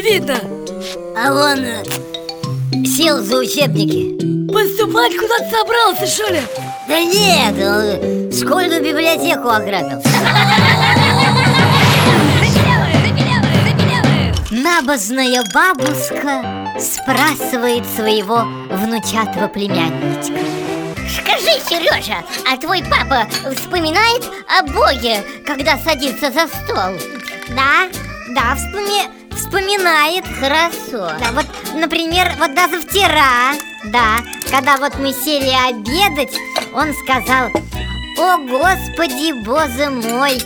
видно. А он э, сел за учебники. Поступать куда-то собрался, что ли? Да нет, он школьную библиотеку ограбил Набожная бабушка спрашивает своего внучатого племянничка. Скажи, Сережа, а твой папа вспоминает о Боге, когда садится за стол? Да, да, вспоми... вспоминает хорошо. Да, вот, например, вот даже вчера, да, когда вот мы сели обедать, он сказал О, Господи, Боже мой,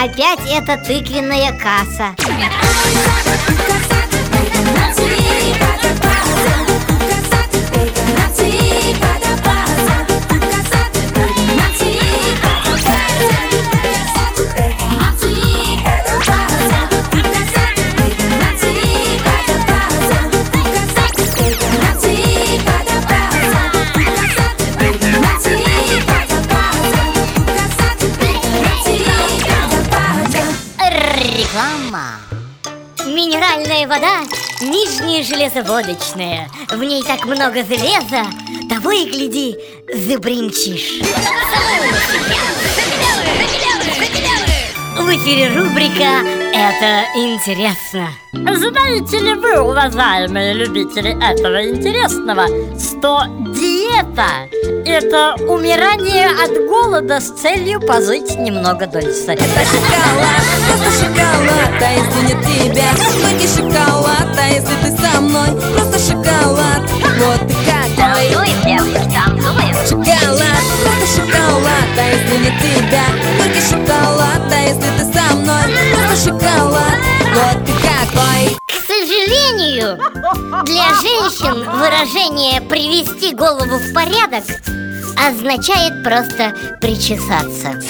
опять эта тыквенная касса Реклама. Минеральная вода нижняя железоводочная. В ней так много железа, того и гляди, забринчишь. В эфире рубрика «Это интересно». Знаете ли вы, уважаемые любители этого интересного, что диета – это умирание от голода с целью пожить немного дольше? Это шоколад, просто шоколад, а если не тебя Только шоколад, а если ты со мной Просто шоколад, вот ты какой Шоколад, просто шоколад, а если не тебя Только шоколад, сожалению, для женщин выражение «привести голову в порядок» означает просто причесаться.